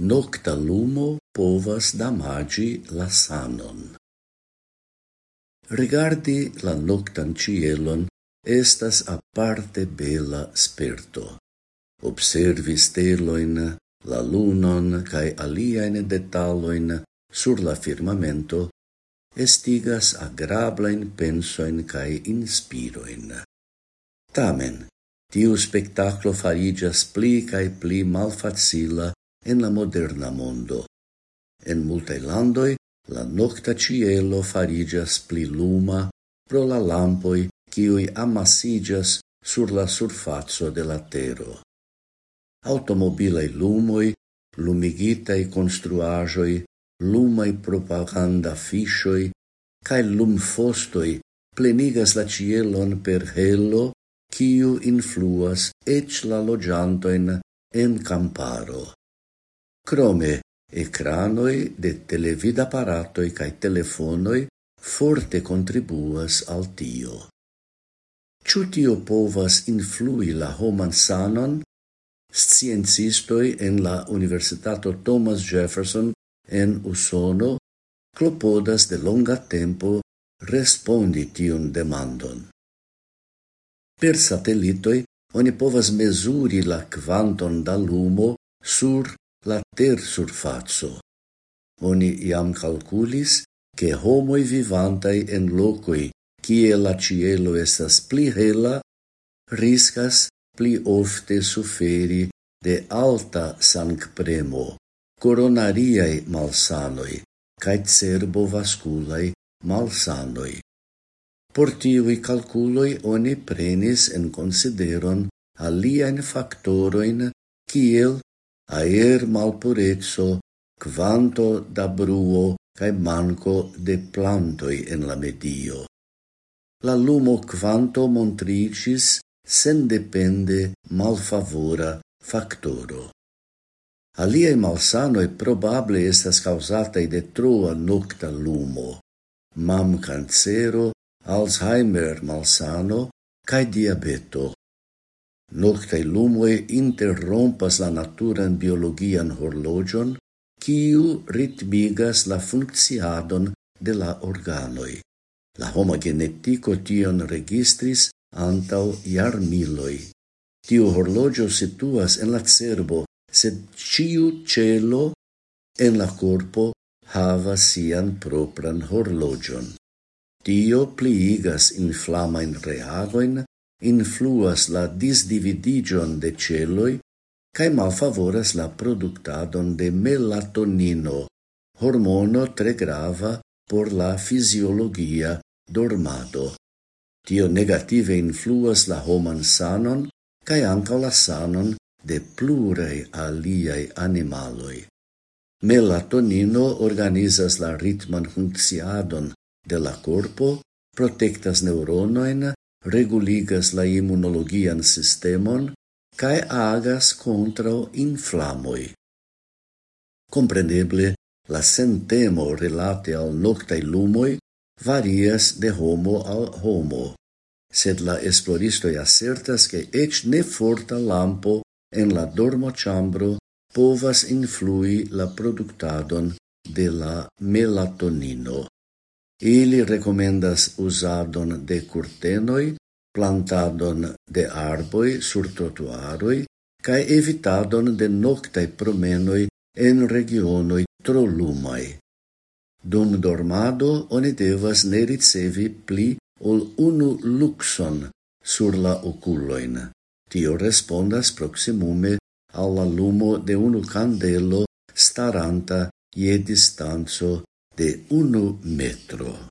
nocta lumo povas damagi la sanon. Rigardi la noctan cielon estas aparte bela sperto. Observi steloin, la lunon cae aliaen detaloin sur la firmamento estigas agrablain pensoin cae inspiroin. Tamen, tiu spektaklo fariĝas pli cae pli malfacila En la moderna mondo, en multaj landoi, la nocta cielo farigas pli luma pro la lampoi kiuj amassigas sur la surfazzo de la tero. Automobilei lumoi, lumigitaj konstruaĵoj, lumai propaganda fischoi, cae lumfostoi plenigas la cielon per helo kiu influas ec la logiantoin en camparo. Crome, ecranoi de televidaparatoj cae telefonoi forte contribuas al tio. Ciu tio povas influi la homan sanon? Sciencistoi en la Universitato Thomas Jefferson en Usono clopodas de longa tempo respondi tion demandon. Per satellitoi oni povas mesuri la quanton da lumo sur la ter surfazzo. Oni iam calculis che homoi vivantai en locoi kie la cielo estas pli hela, riscas pli ofte suferi de alta sancpremo, coronariae malsanoi, cae cerbovasculai malsanoi. Por tiui calculoi oni prenis en consideron alien factoroin kiel aer malpurezzo, quanto da bruo cae manco de plantoi en la medio. La lumo quanto montricis sen depende malfavora factoro. Aliei malsanoi probable estas causatei de troa nocta lumo, mam cancero, Alzheimer malsano, cae diabeto. Noctae lumoi interrompas la naturan biologian horlogion, quiu ritmigas la funcciadon de la organoi. La homa genetico tion registris antau jarmiloi. Tiu horlogio situas en la cerbo, sed ciu celo en la corpo hava sian propran horlogion. Tio pliigas inflamain reagoin influas la disdividigion de celoi cae malfavoras la productadon de melatonino, hormono tre grava por la fisiologia dormado. Tio negative influas la homan sanon cae anca la sanon de plurei aliai animaloi. Melatonino organizas la ritman funcciadon de la corpo, protectas neuronoin reguligas la immunologian sistemon cae agas contra inflamoi. Kompreneble, la sentemo relate al noctai lumoi varias de homo al homo, sed la esploristoi assertas che ec ne forta lampo en la dormo chambro povas influi la productadon de la melatonino. Ili recomendas usadon de curtenoi, plantadon de arboi sur trotuaroi, cae evitadon de noctae promenoi en regionoi tro lumai. Dum dormado oni devas ne ricevi pli ol unu luxon sur la oculoin. Tio respondas proximume alla lumo de unu candelo staranta ie distanzo de unu metro.